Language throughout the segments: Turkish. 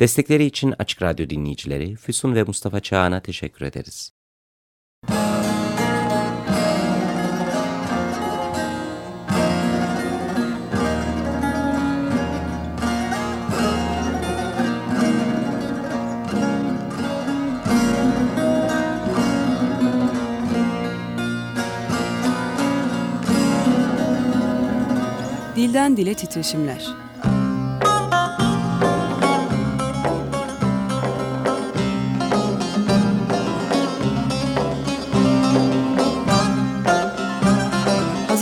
Destekleri için Açık Radyo dinleyicileri Füsun ve Mustafa Çağan'a teşekkür ederiz. Dilden Dile Titreşimler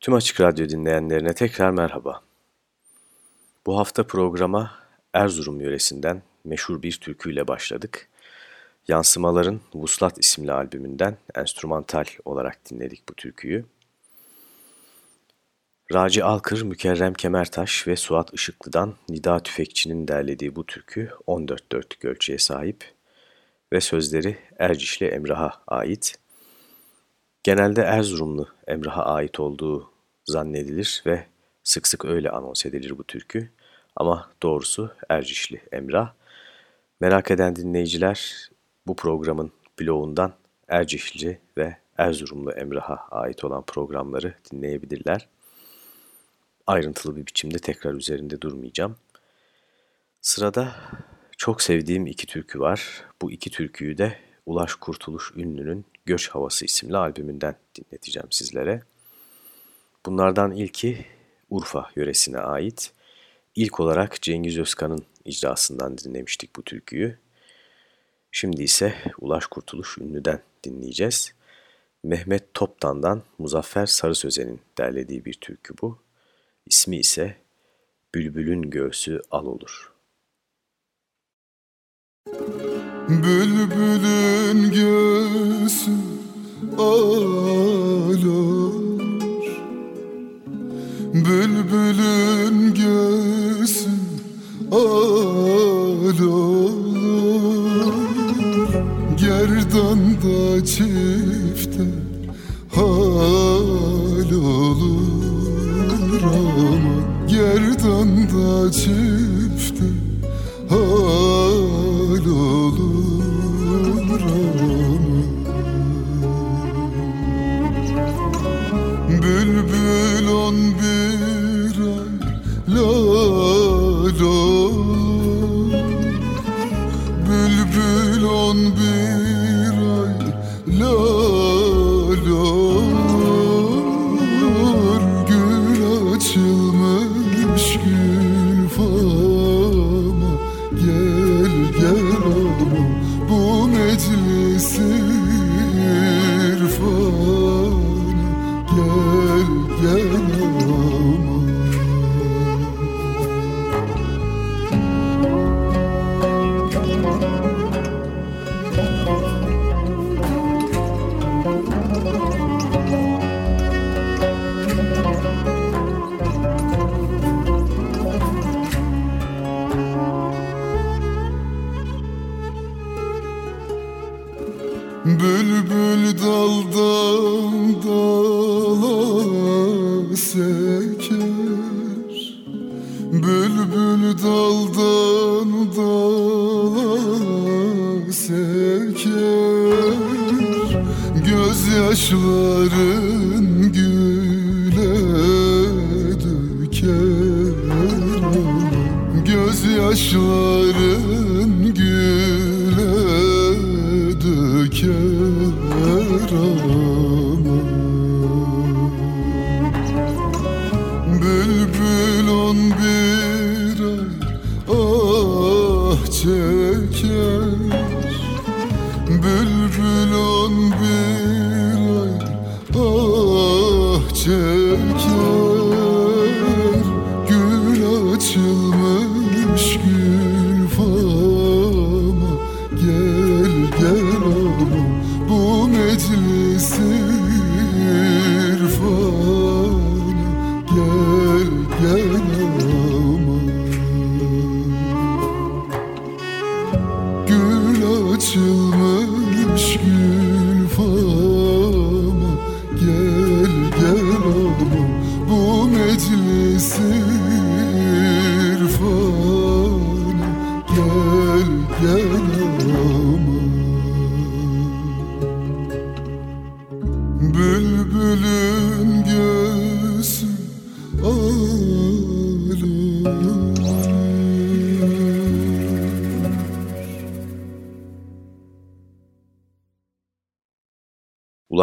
Tüm Açık Radyo dinleyenlerine tekrar merhaba. Bu hafta programa Erzurum yöresinden meşhur bir türküyle başladık. Yansımaların Vuslat isimli albümünden enstrümantal olarak dinledik bu türküyü. Raci Alkır, Mükerrem Kemertaş ve Suat Işıklı'dan Nida Tüfekçi'nin derlediği bu türkü 14 dörtlük ölçüye sahip ve sözleri Ercişli Emrah'a ait. Genelde Erzurumlu Emrah'a ait olduğu zannedilir ve sık sık öyle anons edilir bu türkü. Ama doğrusu Ercişli Emrah. Merak eden dinleyiciler bu programın bloğundan Ercişli ve Erzurumlu Emrah'a ait olan programları dinleyebilirler. Ayrıntılı bir biçimde tekrar üzerinde durmayacağım. Sırada çok sevdiğim iki türkü var. Bu iki türküyü de Ulaş Kurtuluş Ünlü'nün Göç Havası isimli albümünden dinleteceğim sizlere. Bunlardan ilki Urfa yöresine ait. İlk olarak Cengiz Özkan'ın icrasından dinlemiştik bu türküyü. Şimdi ise Ulaş Kurtuluş Ünlü'den dinleyeceğiz. Mehmet Toptan'dan Muzaffer Sarı Sözen'in derlediği bir türkü bu. İsmi ise Bülbülün Göğsü Al Olur. Bülbülün göğsü al olur Bülbülün göğsü al olur Gerdanda çifte hal olur Aman gerdanda çifte hal olur Bülbül on bir ay olur Bülbül on bir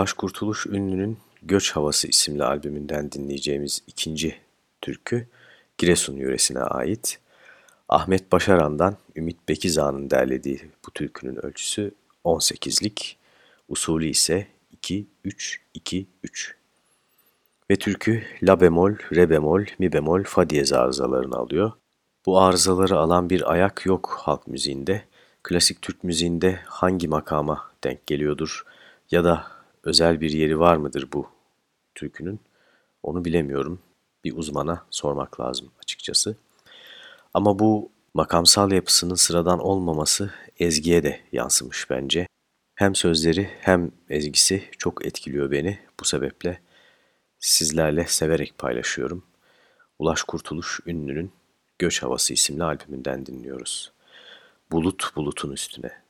Ulaş Kurtuluş Ünlü'nün Göç Havası isimli albümünden dinleyeceğimiz ikinci türkü Giresun yöresine ait. Ahmet Başaran'dan Ümit Bekizağ'ın derlediği bu türkünün ölçüsü 18'lik, usulü ise 2-3-2-3. ve türkü la bemol, re bemol, mi bemol, fa diyez arızalarını alıyor. Bu arızaları alan bir ayak yok halk müziğinde. Klasik Türk müziğinde hangi makama denk geliyordur ya da özel bir yeri var mıdır bu türkünün? Onu bilemiyorum. Bir uzmana sormak lazım açıkçası. Ama bu makamsal yapısının sıradan olmaması ezgiye de yansımış bence. Hem sözleri hem ezgisi çok etkiliyor beni. Bu sebeple sizlerle severek paylaşıyorum. Ulaş Kurtuluş ünlünün Göç Havası isimli albümünden dinliyoruz. Bulut bulutun üstüne.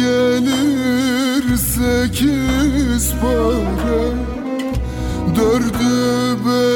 Gelir sekiz para Dördü beyaz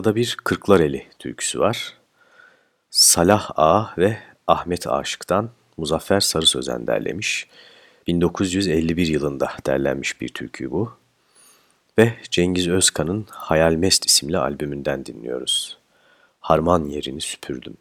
Sırada bir Kırklareli türküsü var. Salah Ağa ve Ahmet Aşık'tan Muzaffer Sarı Sözen derlemiş. 1951 yılında derlenmiş bir türkü bu. Ve Cengiz Özkan'ın Hayal Mest isimli albümünden dinliyoruz. Harman yerini süpürdüm.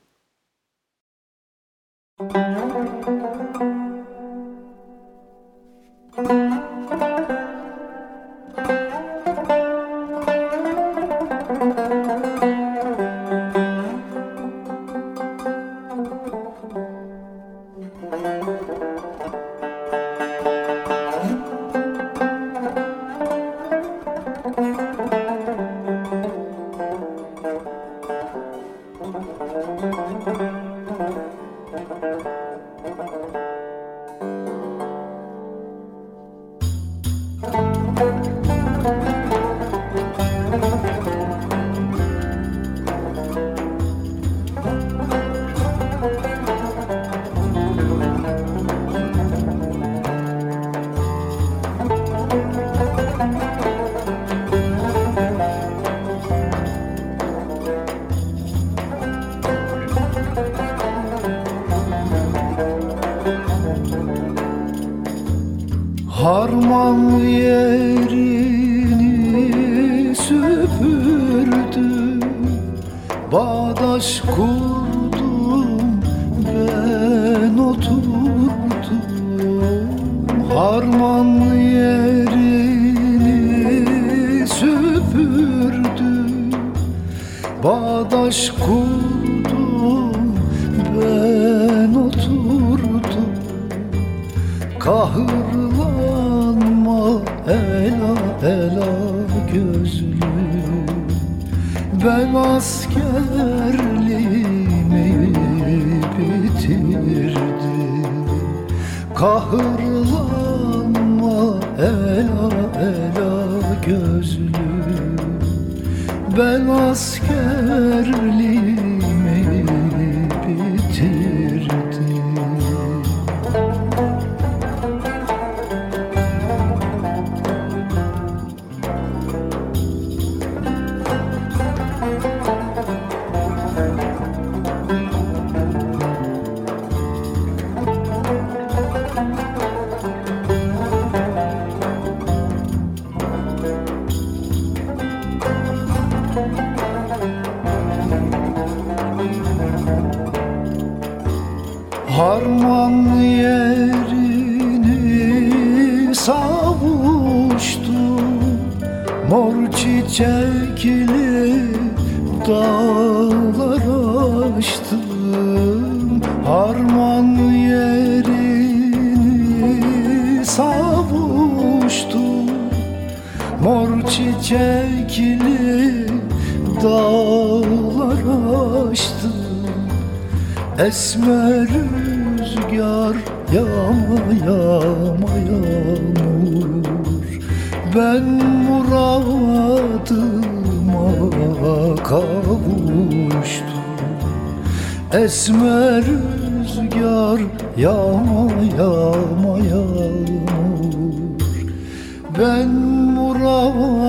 Esmer rüzgar yağma yağma yağmur Ben muradıma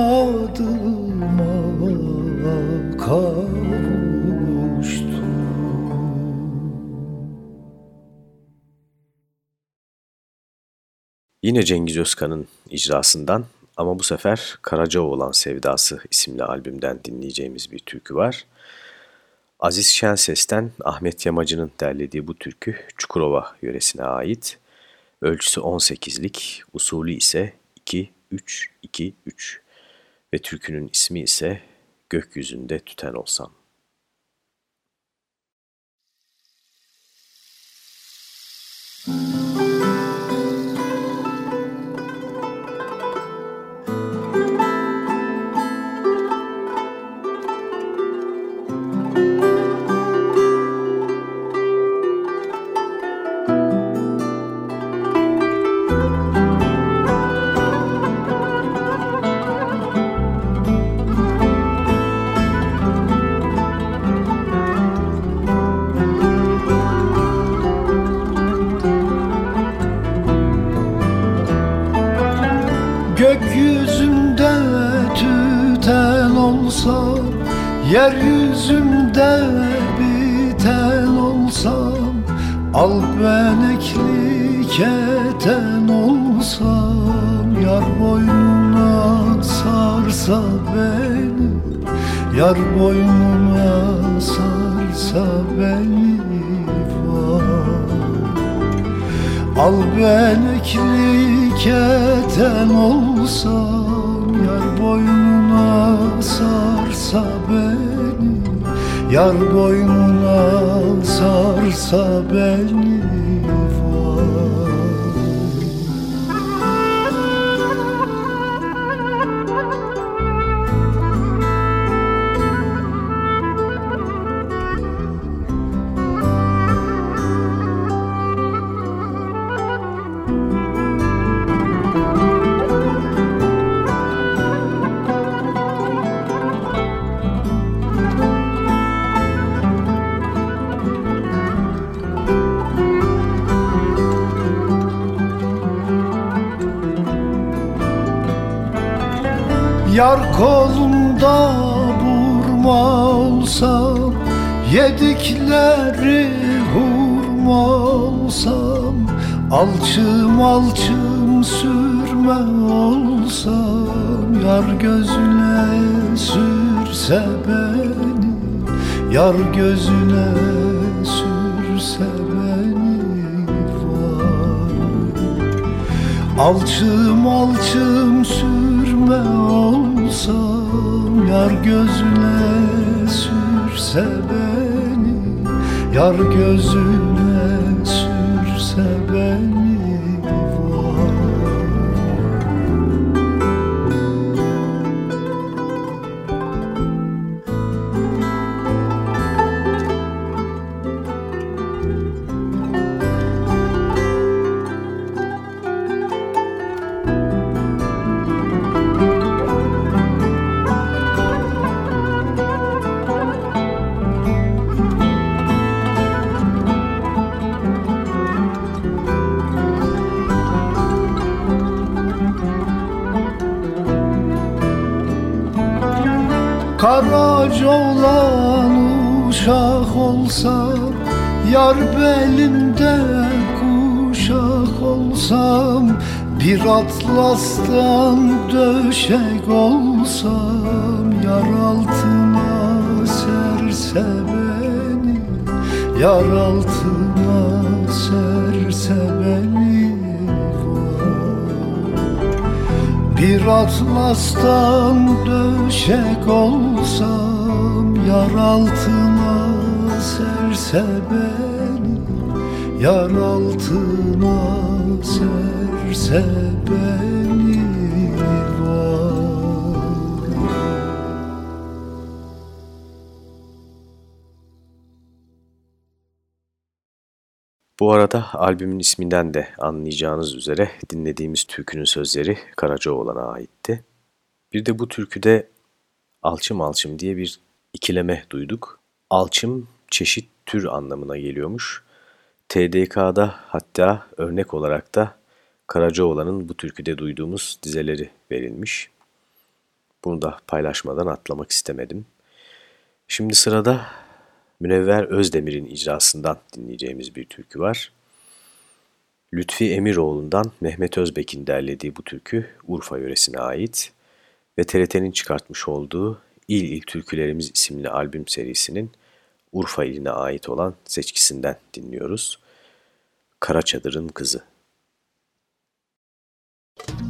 Yine Cengiz Özkan'ın icrasından ama bu sefer Karacaoğlan Sevdası isimli albümden dinleyeceğimiz bir türkü var. Aziz Şenses'ten Ahmet Yamacı'nın derlediği bu türkü Çukurova yöresine ait. Ölçüsü 18'lik, usulü ise 2-3-2-3 ve türkünün ismi ise Gökyüzünde Tüten Olsam. Yar kolumda burma olsa Yedikleri hurma olsam Alçım alçım sürme olsam Yar gözüne sürse beni Yar gözüne sürse beni var Alçım alçım sürme olsam Yar gözüne sürse beni Yar gözüne Karaca olan uşak olsam Yar belimde kuşak olsam Bir atlastan döşek olsam Yar altına serse beni Yar altına serse beni Bir atlastan döşek olsam Yar altına serse beni Yar altına serse beni Bu arada albümün isminden de anlayacağınız üzere dinlediğimiz türkünün sözleri Karacaoğlan'a aitti. Bir de bu türküde alçım alçım diye bir ikileme duyduk. Alçım çeşit tür anlamına geliyormuş. TDK'da hatta örnek olarak da Karacaoğlan'ın bu türküde duyduğumuz dizeleri verilmiş. Bunu da paylaşmadan atlamak istemedim. Şimdi sırada Münevver Özdemir'in icrasından dinleyeceğimiz bir türkü var. Lütfi Emiroğlu'ndan Mehmet Özbek'in derlediği bu türkü Urfa yöresine ait ve TRT'nin çıkartmış olduğu İl İl Türkülerimiz isimli albüm serisinin Urfa iline ait olan seçkisinden dinliyoruz. Kara Çadır'ın Kızı. Bu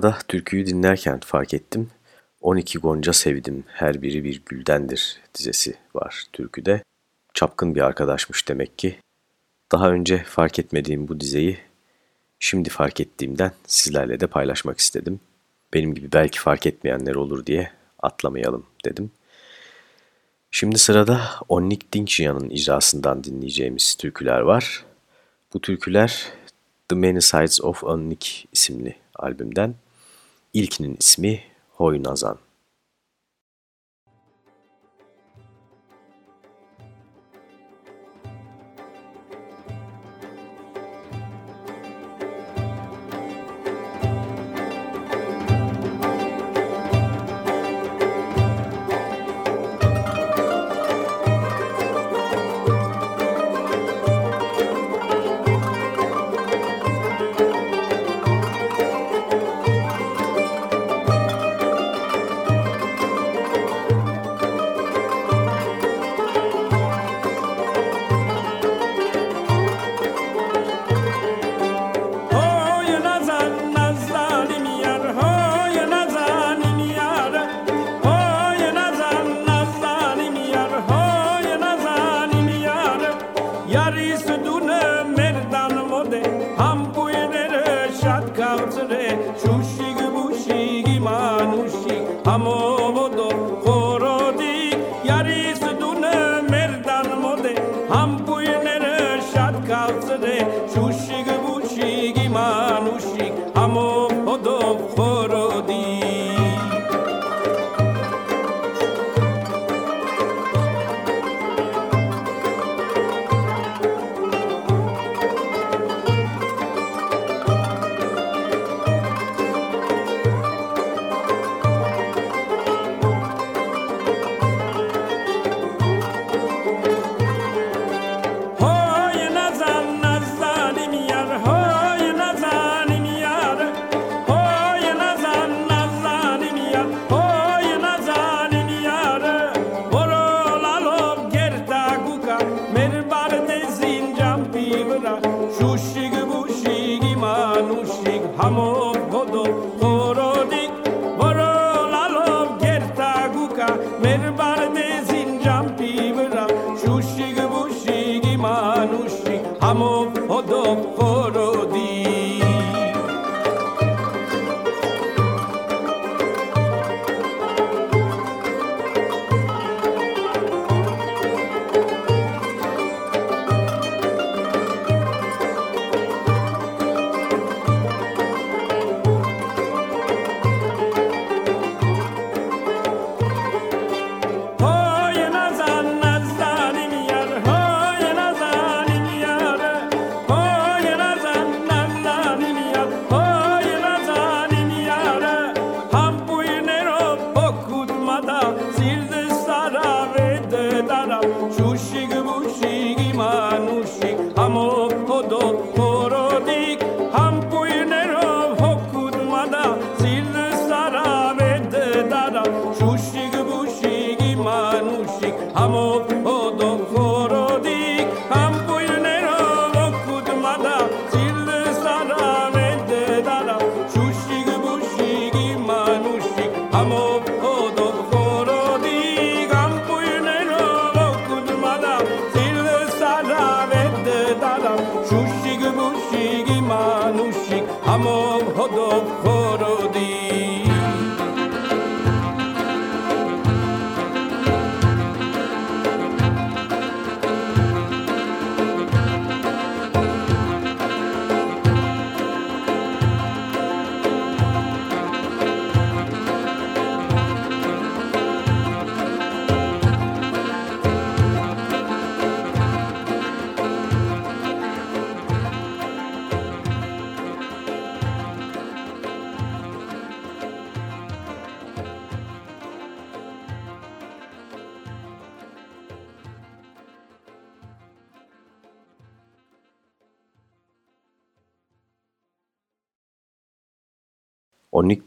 arada türküyü dinlerken fark ettim. 12 gonca sevdim her biri bir güldendir dizesi var türküde. Çapkın bir arkadaşmış demek ki. Daha önce fark etmediğim bu dizeyi şimdi fark ettiğimden sizlerle de paylaşmak istedim. Benim gibi belki fark etmeyenler olur diye atlamayalım dedim. Şimdi sırada Onnik Dinkjian'ın icrasından dinleyeceğimiz türküler var. Bu türküler The Many Sides of Onnik isimli albümden. İlkinin ismi Hoy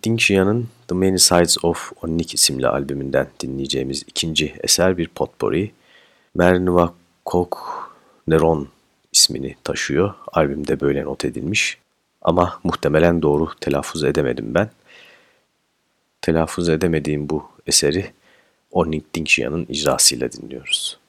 Dinkjian'ın The Many Sides of Onnik isimli albümünden dinleyeceğimiz ikinci eser bir potpourri. Mernva Kok Neron ismini taşıyor. Albümde böyle not edilmiş. Ama muhtemelen doğru telaffuz edemedim ben. Telaffuz edemediğim bu eseri Onning Dingxia'nın icrasıyla dinliyoruz.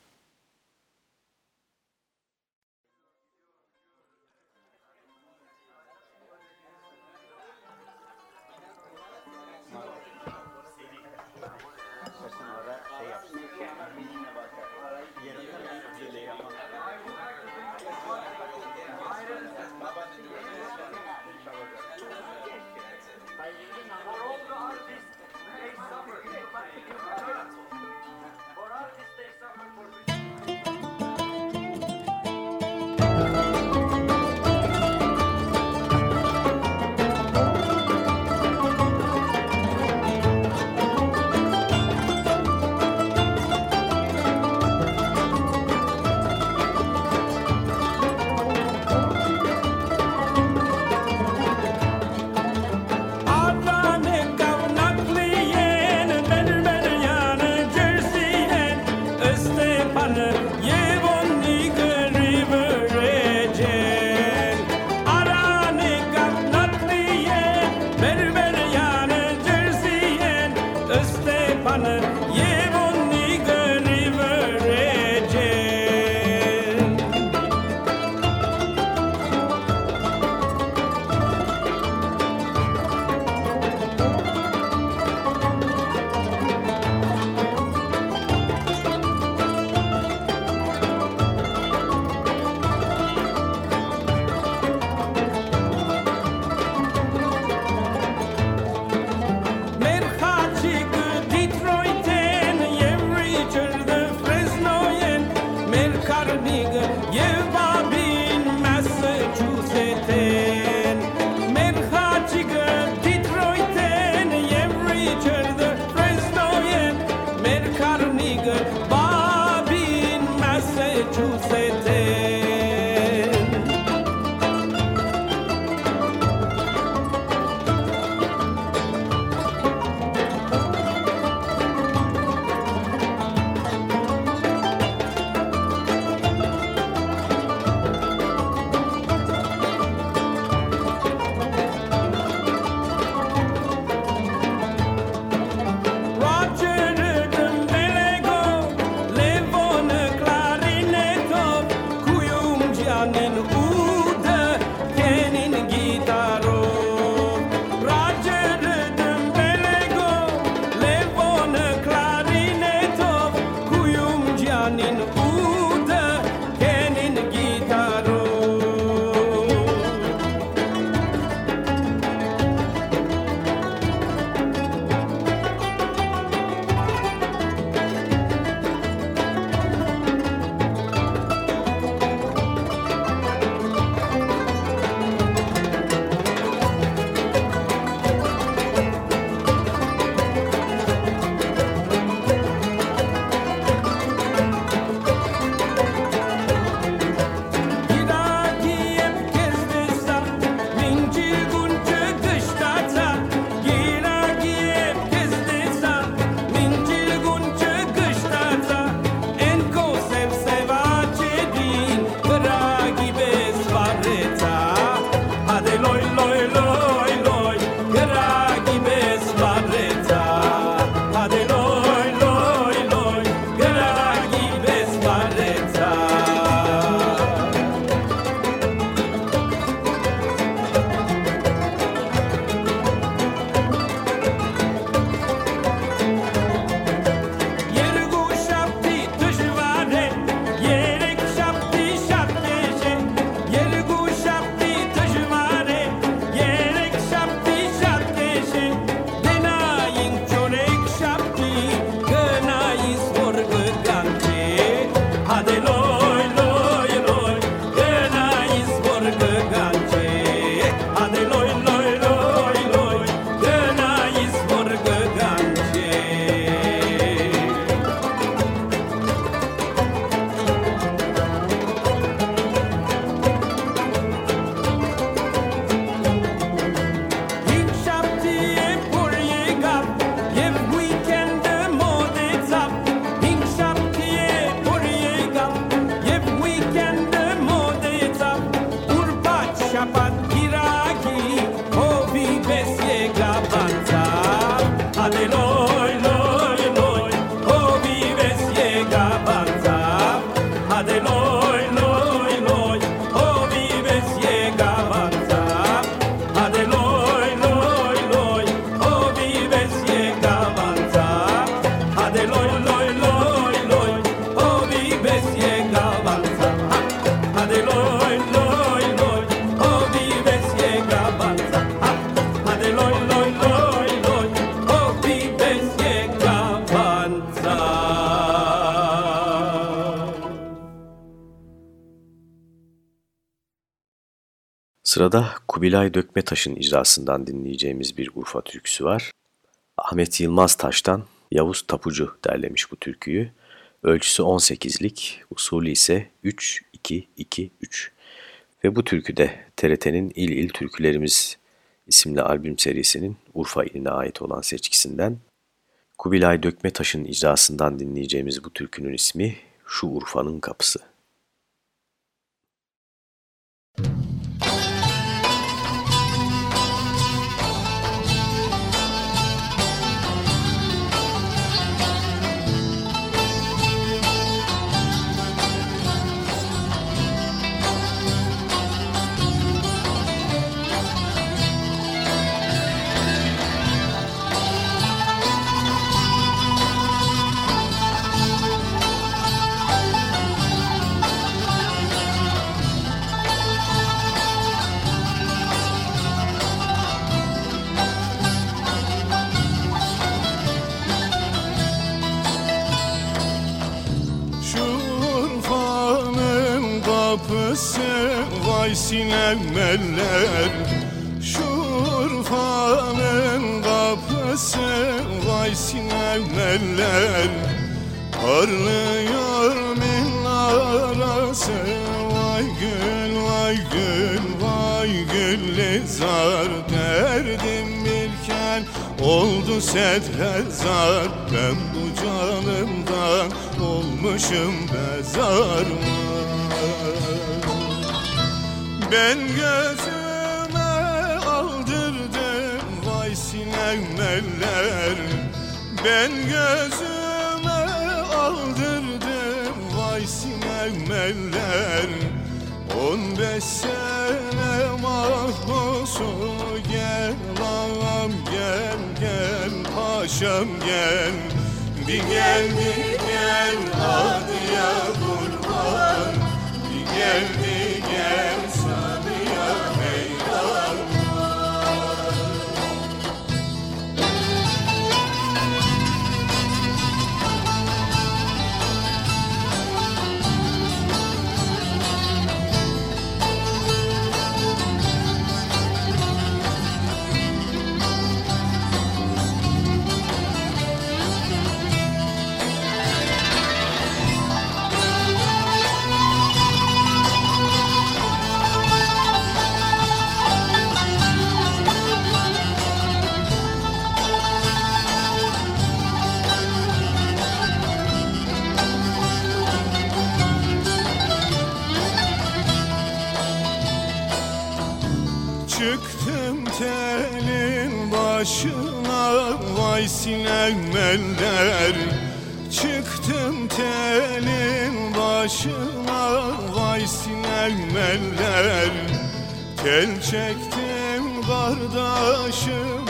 Give Hoy lo Sırada Kubilay Dökmetaş'ın icrasından dinleyeceğimiz bir Urfa türküsü var. Ahmet Yılmaz Taş'tan Yavuz Tapucu derlemiş bu türküyü. Ölçüsü 18'lik, usulü ise 3-2-2-3. Ve bu türküde TRT'nin İl İl Türkülerimiz isimli albüm serisinin Urfa iline ait olan seçkisinden Kubilay Dökmetaş'ın icrasından dinleyeceğimiz bu türkünün ismi Şu Urfa'nın Kapısı. Sinemeller Şurfanın kapısı vay sinemeller Parlıyor minarası Vay gül vay gül vay gül zar. Derdim birken oldu set hezar Ben bu canımdan olmuşum bezar ben gözüme aldırdım vay sinemeller Ben gözüme aldırdım vay sinemeller On beş sene mahpusu gel ağam gel gel paşam gel. Bir gel bir gel hadi ya kurban. Bir gel bir başına vay sinemeller Çıktım telin başına vay sinemeller Tel çektim kardeşime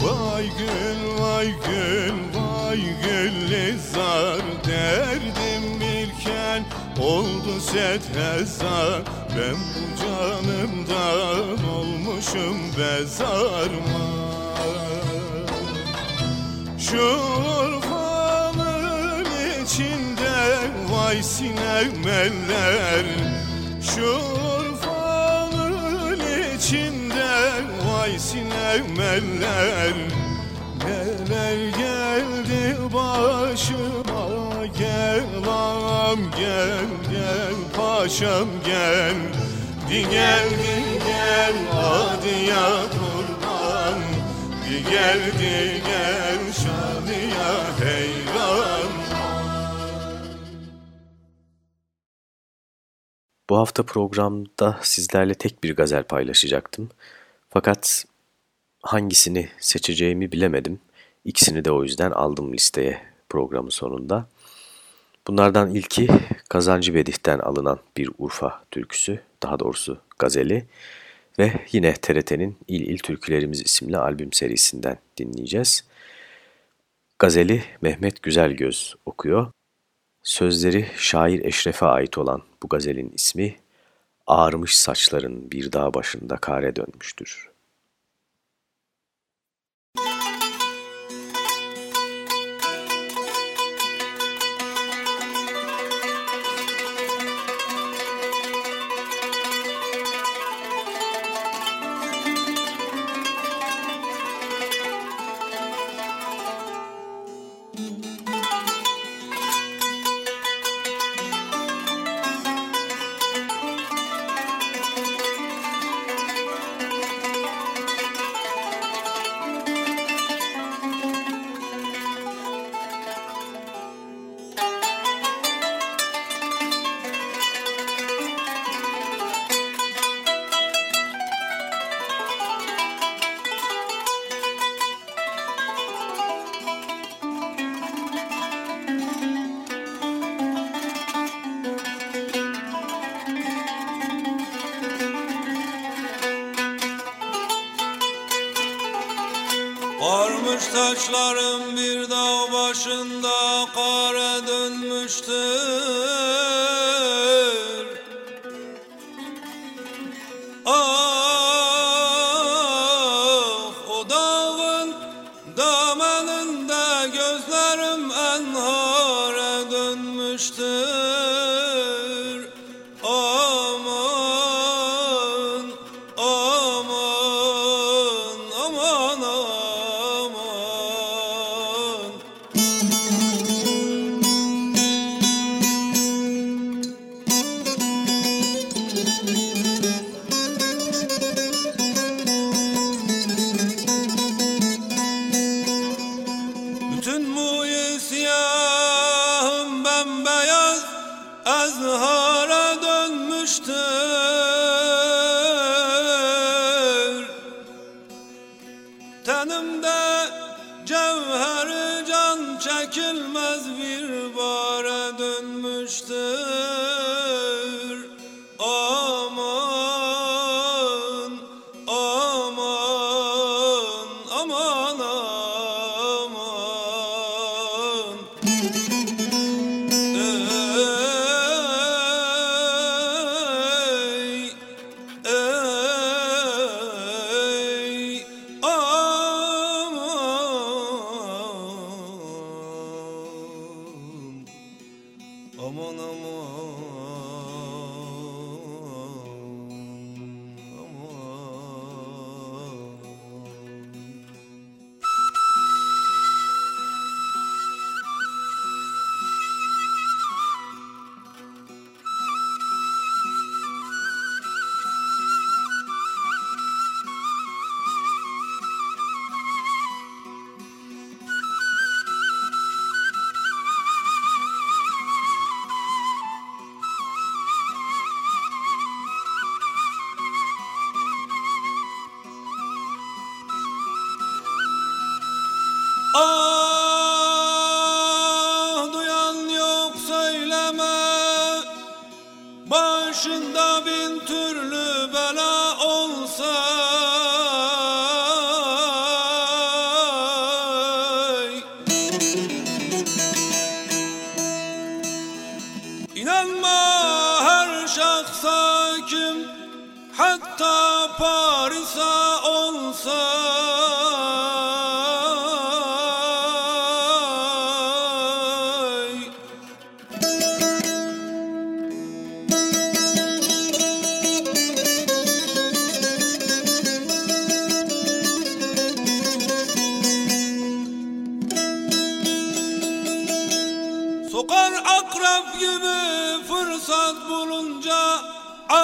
Vay gül vay gül vay gül zar Derdim birken oldu set hezar. Ben bu canımdan olmuşum bezarma şu Urfa'nın içinde vay sinemeller Şu Urfa'nın içinde vay sinemeller Neler geldi başıma? Gel ağam gel gel paşam gel. Di gel di gel hadi ya kurban Di gel di gel Bu hafta programda sizlerle tek bir gazel paylaşacaktım. Fakat hangisini seçeceğimi bilemedim. İkisini de o yüzden aldım listeye programın sonunda. Bunlardan ilki Kazancı Bedih'ten alınan bir Urfa türküsü, daha doğrusu gazeli ve yine TRT'nin İl İl Türkülerimiz isimli albüm serisinden dinleyeceğiz. Gazeli Mehmet Güzelgöz okuyor. Sözleri şair Eşref'e ait olan bu gazelin ismi Ağarmış saçların bir dağ başında kare dönmüştür. Taşlarım bir dağ başında kara dönmüştür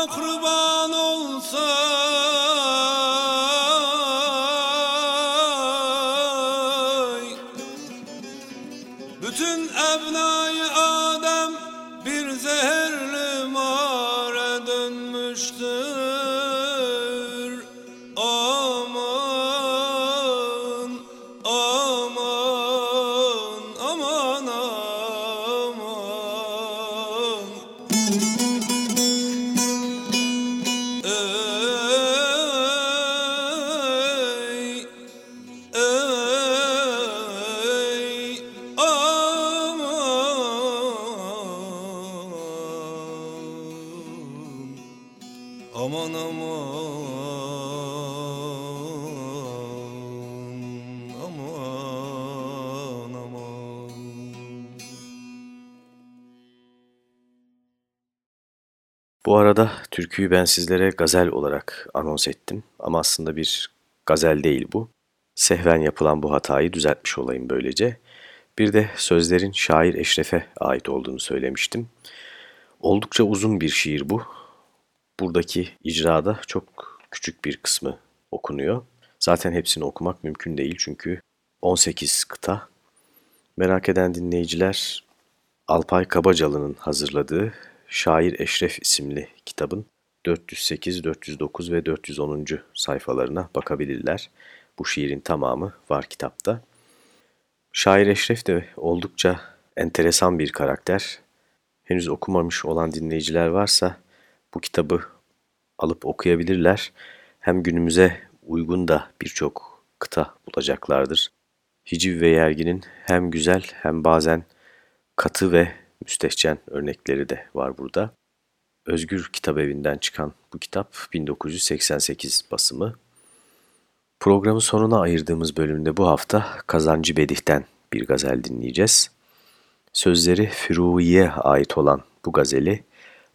akrban olsa türküyü ben sizlere gazel olarak anons ettim ama aslında bir gazel değil bu. Sehven yapılan bu hatayı düzeltmiş olayım böylece. Bir de sözlerin şair Eşref'e ait olduğunu söylemiştim. Oldukça uzun bir şiir bu. Buradaki icrada çok küçük bir kısmı okunuyor. Zaten hepsini okumak mümkün değil çünkü 18 kıta. Merak eden dinleyiciler Alpay Kabacalı'nın hazırladığı Şair Eşref isimli kitabın 408, 409 ve 410. sayfalarına bakabilirler. Bu şiirin tamamı var kitapta. Şair Eşref de oldukça enteresan bir karakter. Henüz okumamış olan dinleyiciler varsa bu kitabı alıp okuyabilirler. Hem günümüze uygun da birçok kıta bulacaklardır. Hiciv ve Yergi'nin hem güzel hem bazen katı ve müstehcen örnekleri de var burada. Özgür Kitap Evi'nden çıkan bu kitap 1988 basımı. Programın sonuna ayırdığımız bölümde bu hafta Kazancı Bedih'ten bir gazel dinleyeceğiz. Sözleri Firui'ye ait olan bu gazeli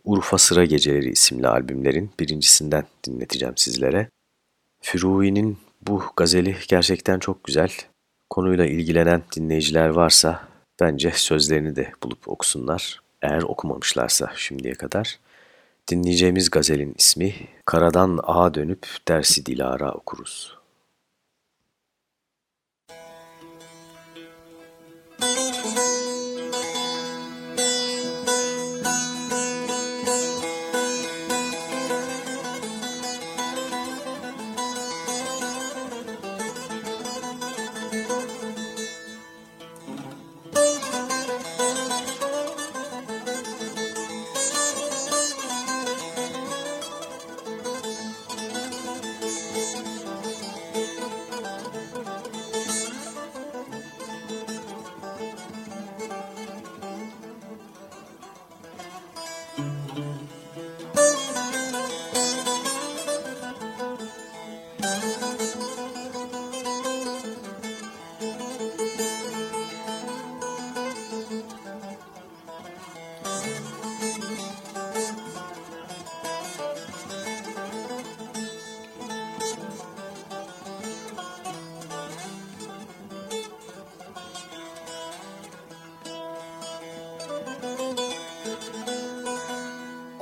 Urfa Sıra Geceleri isimli albümlerin birincisinden dinleteceğim sizlere. Firui'nin bu gazeli gerçekten çok güzel. Konuyla ilgilenen dinleyiciler varsa bence sözlerini de bulup okusunlar. Eğer okumamışlarsa şimdiye kadar. Dinleyeceğimiz gazelin ismi Karadan Ağa Dönüp Dersi Dilara Okuruz.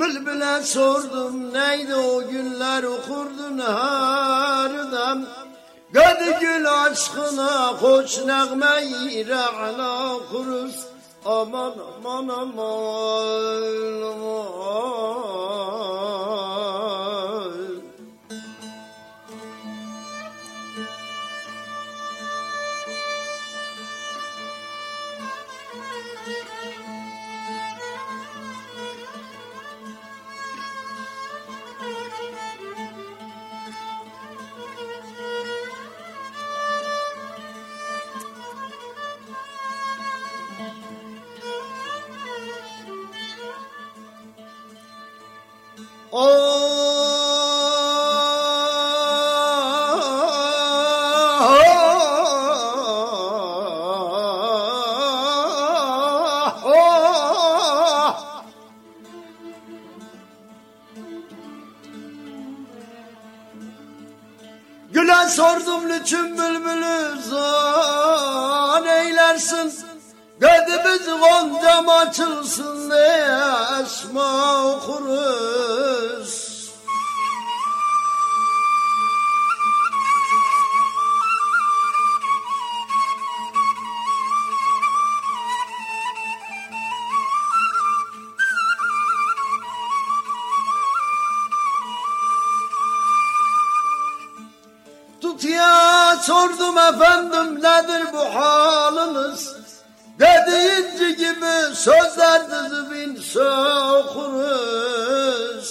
Bülbüle sordum neydi o günler okurdun her dem Gül aşkına koç negme-i re'la kuruz. Aman aman aman aman sordum lütün bülbülü zan eylersin. Dedimiz goncam açılsın diye esma okuruz sözler dizi bin okuruz.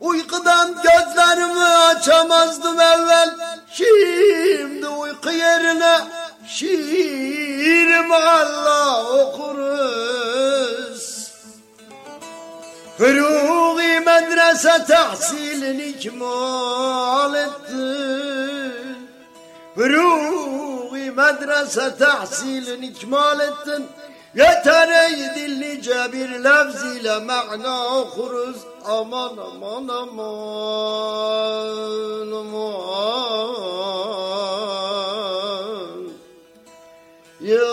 Uykudan gözlerimi açamazdım evvel. Şimdi uyku yerine şiir Allah okuruz. Fıruği medrese tahsilini ikmal etti. Fıruği medrese tahsilini ikmal ettin. Yeter ey dillice bir levz ile ma'na okuruz. Aman aman aman aman. Ya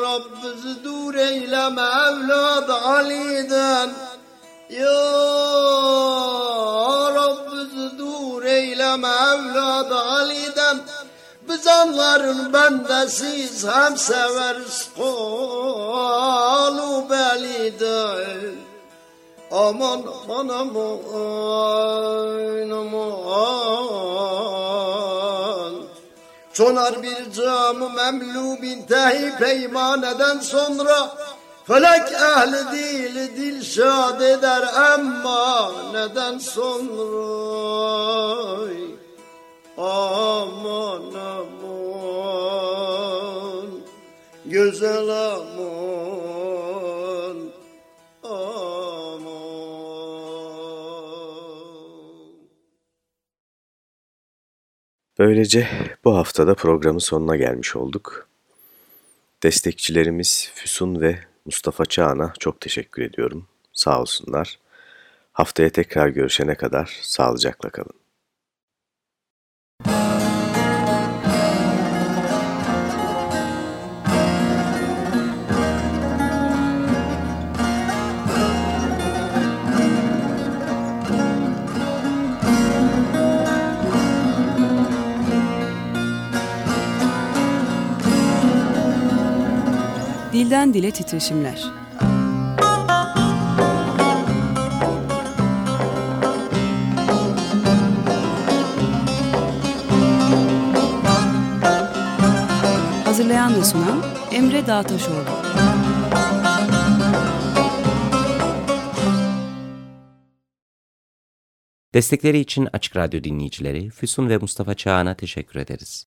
Rab bizi dur eyleme evlad Ali'den. Ya Rab bizi dur eyleme evlad Ali'den. Biz onların bendesiz hem severiz. Kolu beliden. Aman aman aman aman. Çonar bir camı memlu bin tehi peymaneden sonra Felek ehli dili dil şad eder ama neden sonra Aman aman Güzel aman Aman Böylece bu haftada programın sonuna gelmiş olduk. Destekçilerimiz Füsun ve Mustafa Çağan'a çok teşekkür ediyorum. Sağ olsunlar. Haftaya tekrar görüşene kadar sağlıcakla kalın. Dilden dile titreşimler. Hazırlayan ve sunan Emre Dağtaşoğlu. Destekleri için Açık Radyo dinleyicileri Füsun ve Mustafa Çağan'a teşekkür ederiz.